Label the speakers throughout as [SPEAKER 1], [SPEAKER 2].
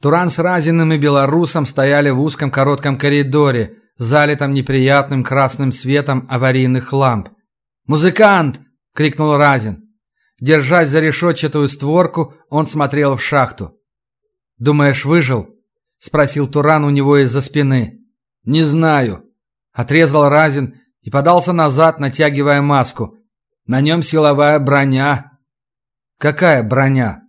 [SPEAKER 1] Туран с Разиным и Белорусом стояли в узком коротком коридоре, залитом неприятным красным светом аварийных ламп. «Музыкант!» — крикнул Разин. Держась за решетчатую створку, он смотрел в шахту. «Думаешь, выжил?» — спросил Туран у него из-за спины. «Не знаю». Отрезал Разин и подался назад, натягивая маску. «На нем силовая броня». «Какая броня?»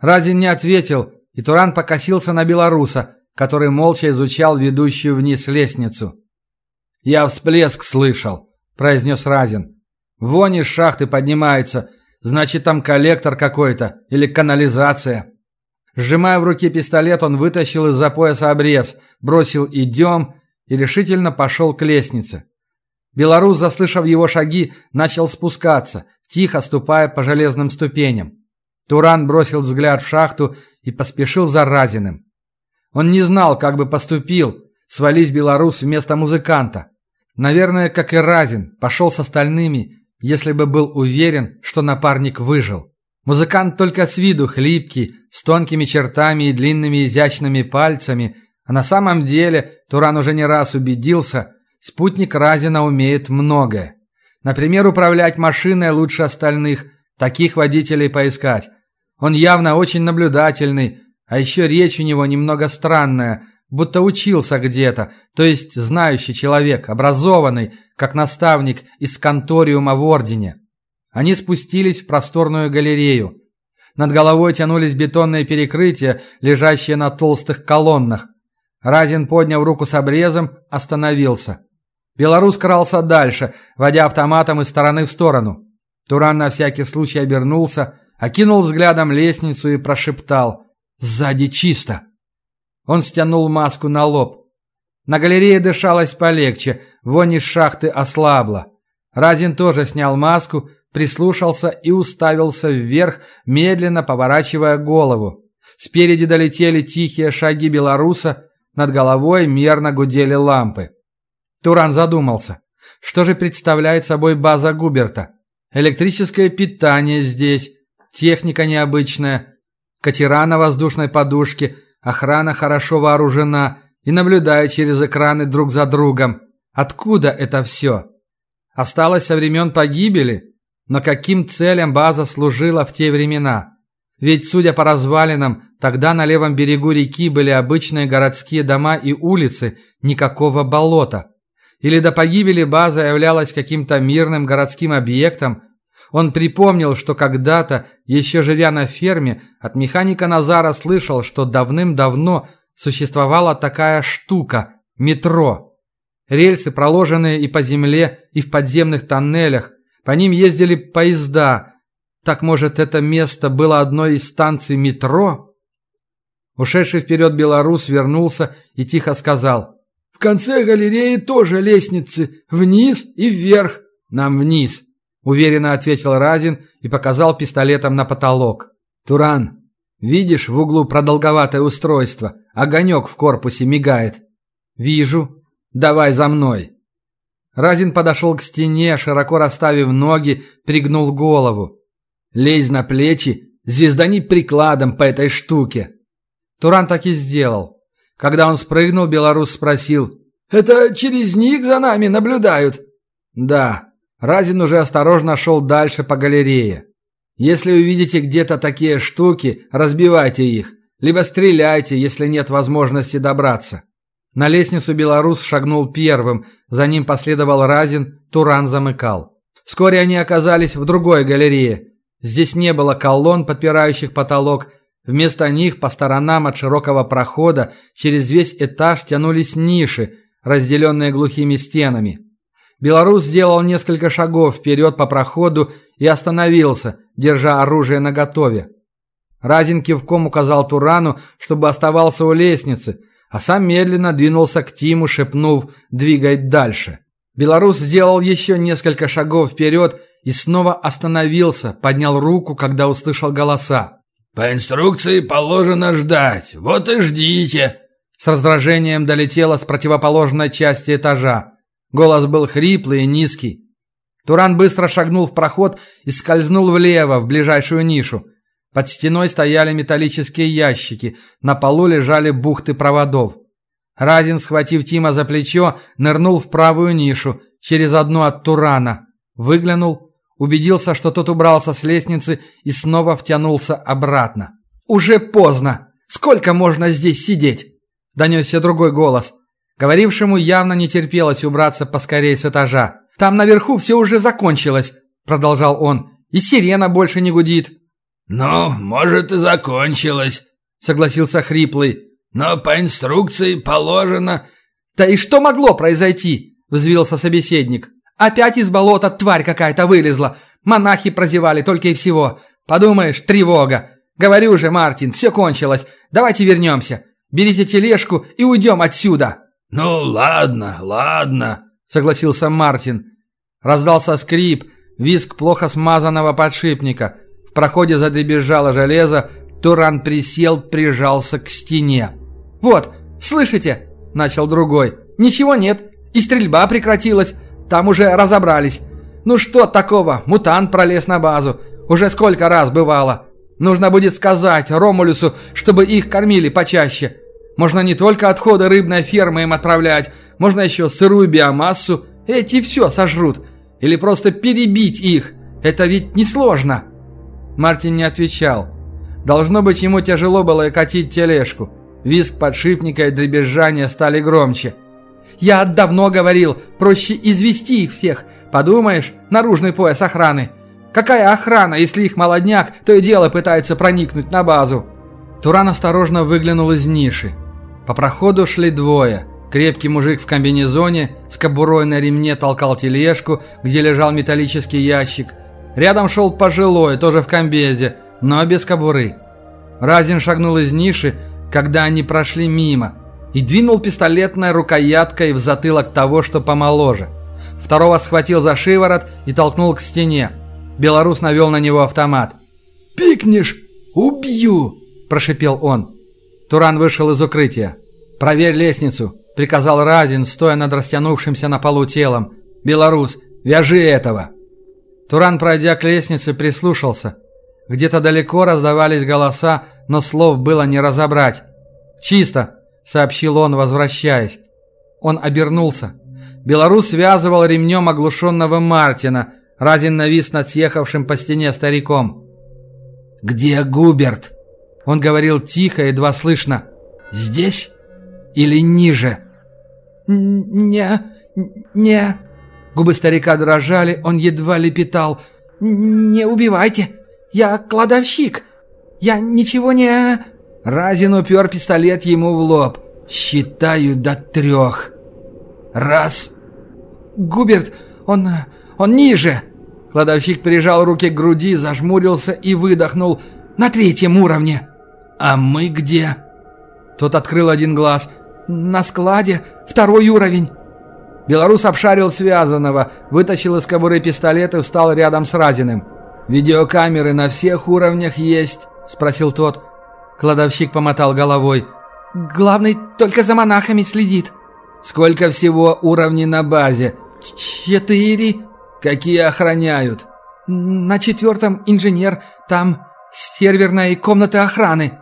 [SPEAKER 1] Разин не ответил, и Туран покосился на белоруса, который молча изучал ведущую вниз лестницу. «Я всплеск слышал», — произнес Разин. «Вонь из шахты поднимается, значит, там коллектор какой-то или канализация». Сжимая в руке пистолет, он вытащил из-за пояса обрез, бросил «идем» и решительно пошел к лестнице. Белорус, заслышав его шаги, начал спускаться, тихо ступая по железным ступеням. Туран бросил взгляд в шахту и поспешил за Разиным. Он не знал, как бы поступил, свались белорус вместо музыканта. Наверное, как и Разин, пошел с остальными, если бы был уверен, что напарник выжил. Музыкант только с виду хлипкий, с тонкими чертами и длинными изящными пальцами, а на самом деле, Туран уже не раз убедился, спутник Разина умеет многое. Например, управлять машиной лучше остальных, таких водителей поискать. Он явно очень наблюдательный, а еще речь у него немного странная, будто учился где-то, то есть знающий человек, образованный, как наставник из конториума в Ордене. Они спустились в просторную галерею. Над головой тянулись бетонные перекрытия, лежащие на толстых колоннах. Разин, подняв руку с обрезом, остановился. Белорус крался дальше, водя автоматом из стороны в сторону. Туран на всякий случай обернулся, окинул взглядом лестницу и прошептал Сзади чисто. Он стянул маску на лоб. На галерее дышалось полегче, вонь из шахты ослабла. Разин тоже снял маску, прислушался и уставился вверх, медленно поворачивая голову. Спереди долетели тихие шаги белоруса, над головой мерно гудели лампы. Туран задумался. Что же представляет собой база Губерта? Электрическое питание здесь, техника необычная, Катера на воздушной подушке, охрана хорошо вооружена и наблюдает через экраны друг за другом. Откуда это все? Осталось со времен погибели? Но каким целям база служила в те времена? Ведь, судя по развалинам, тогда на левом берегу реки были обычные городские дома и улицы, никакого болота. Или до погибели база являлась каким-то мирным городским объектом, он припомнил, что когда-то, еще живя на ферме, от механика Назара слышал, что давным-давно существовала такая штука – метро. Рельсы, проложенные и по земле, и в подземных тоннелях. По ним ездили поезда. Так, может, это место было одной из станций метро? Ушедший вперед белорус вернулся и тихо сказал. «В конце галереи тоже лестницы. Вниз и вверх. Нам вниз». Уверенно ответил Разин и показал пистолетом на потолок. «Туран, видишь в углу продолговатое устройство? Огонек в корпусе мигает». «Вижу. Давай за мной». Разин подошел к стене, широко расставив ноги, пригнул голову. «Лезь на плечи, звездани прикладом по этой штуке». Туран так и сделал. Когда он спрыгнул, белорус спросил. «Это через них за нами наблюдают?» «Да». Разин уже осторожно шел дальше по галерее. Если увидите где-то такие штуки, разбивайте их, либо стреляйте, если нет возможности добраться. На лестницу белорус шагнул первым, за ним последовал Разин, Туран замыкал. Вскоре они оказались в другой галерее. Здесь не было колонн, подпирающих потолок, Вместо них по сторонам от широкого прохода через весь этаж тянулись ниши, разделенные глухими стенами. Белорус сделал несколько шагов вперед по проходу и остановился, держа оружие наготове. Разин кивком указал Турану, чтобы оставался у лестницы, а сам медленно двинулся к Тиму, шепнув «двигай дальше». Белорус сделал еще несколько шагов вперед и снова остановился, поднял руку, когда услышал голоса.
[SPEAKER 2] «По инструкции положено ждать, вот и ждите!»
[SPEAKER 1] С раздражением долетело с противоположной части этажа. Голос был хриплый и низкий. Туран быстро шагнул в проход и скользнул влево, в ближайшую нишу. Под стеной стояли металлические ящики, на полу лежали бухты проводов. Разин, схватив Тима за плечо, нырнул в правую нишу, через одну от Турана. Выглянул, убедился, что тот убрался с лестницы и снова втянулся обратно. «Уже поздно! Сколько можно здесь сидеть?» Донесся другой голос. Говорившему явно не терпелось убраться поскорее с этажа. «Там наверху все уже закончилось», — продолжал он. «И сирена больше не гудит».
[SPEAKER 2] «Ну, может, и закончилось», — согласился Хриплый. «Но по инструкции положено...»
[SPEAKER 1] «Да и что могло произойти?» — взвился собеседник. «Опять из болота тварь какая-то вылезла. Монахи прозевали только и всего. Подумаешь, тревога. Говорю же, Мартин, все кончилось. Давайте вернемся. Берите тележку и уйдем отсюда».
[SPEAKER 2] «Ну, ладно, ладно», — согласился Мартин.
[SPEAKER 1] Раздался скрип, визг плохо смазанного подшипника — в проходе задребезжало железо, Туран присел, прижался к стене. «Вот, слышите?» – начал другой. «Ничего нет, и стрельба прекратилась, там уже разобрались. Ну что такого, мутант пролез на базу, уже сколько раз бывало. Нужно будет сказать Ромулюсу, чтобы их кормили почаще. Можно не только отходы рыбной фермы им отправлять, можно еще сырую биомассу, эти все сожрут. Или просто перебить их, это ведь несложно». Мартин не отвечал. Должно быть, ему тяжело было катить тележку. Визг подшипника и дребезжание стали громче. «Я давно говорил, проще извести их всех. Подумаешь, наружный пояс охраны. Какая охрана, если их молодняк, то и дело пытается проникнуть на базу?» Туран осторожно выглянул из ниши. По проходу шли двое. Крепкий мужик в комбинезоне с кобурой на ремне толкал тележку, где лежал металлический ящик. Рядом шел пожилой, тоже в комбезе, но без кобуры. Разин шагнул из ниши, когда они прошли мимо, и двинул пистолетной рукояткой в затылок того, что помоложе. Второго схватил за шиворот и толкнул к стене. Белорус навел на него автомат.
[SPEAKER 2] «Пикнешь! Убью!» – прошипел он.
[SPEAKER 1] Туран вышел из укрытия. «Проверь лестницу», – приказал Разин, стоя над растянувшимся на полу телом. «Белорус, вяжи этого!» Туран, пройдя к лестнице, прислушался. Где-то далеко раздавались голоса, но слов было не разобрать. «Чисто!» — сообщил он, возвращаясь. Он обернулся. Белорус связывал ремнем оглушенного Мартина. Разин навис над съехавшим по стене стариком. «Где Губерт?» Он говорил тихо, едва слышно. «Здесь или ниже?»
[SPEAKER 3] «Не... не...»
[SPEAKER 1] Губы старика дрожали, он едва лепетал.
[SPEAKER 3] «Не убивайте! Я кладовщик! Я ничего не...»
[SPEAKER 1] Разин упер пистолет ему в лоб. «Считаю до трех. Раз...»
[SPEAKER 3] «Губерт, он... он ниже!»
[SPEAKER 1] Кладовщик прижал руки к груди, зажмурился и выдохнул. «На третьем уровне!» «А мы где?» Тот открыл один глаз.
[SPEAKER 3] «На складе. Второй уровень».
[SPEAKER 1] Белорус обшарил связанного, вытащил из кобуры пистолет и встал рядом с Разиным. «Видеокамеры на всех уровнях есть?» – спросил тот. Кладовщик помотал головой.
[SPEAKER 3] «Главный только за монахами следит».
[SPEAKER 1] «Сколько всего уровней на базе?»
[SPEAKER 3] «Четыре».
[SPEAKER 1] «Какие охраняют?»
[SPEAKER 3] «На четвертом инженер, там серверная и комната охраны».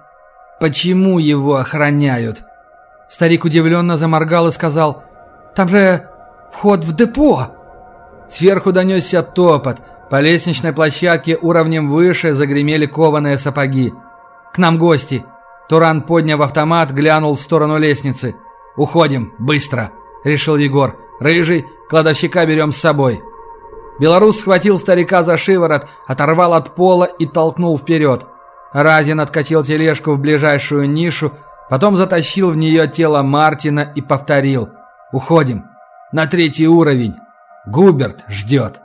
[SPEAKER 1] «Почему его охраняют?»
[SPEAKER 3] Старик удивленно заморгал и сказал, «Там же Вход в депо!»
[SPEAKER 1] Сверху донесся топот. По лестничной площадке уровнем выше загремели кованые сапоги. «К нам гости!» Туран, подняв автомат, глянул в сторону лестницы. «Уходим! Быстро!» — решил Егор. «Рыжий, кладовщика берем с собой!» Белорус схватил старика за шиворот, оторвал от пола и толкнул вперед. Разин откатил тележку в ближайшую нишу, потом затащил в нее тело Мартина и повторил. «Уходим!» на третий уровень. Губерт ждет.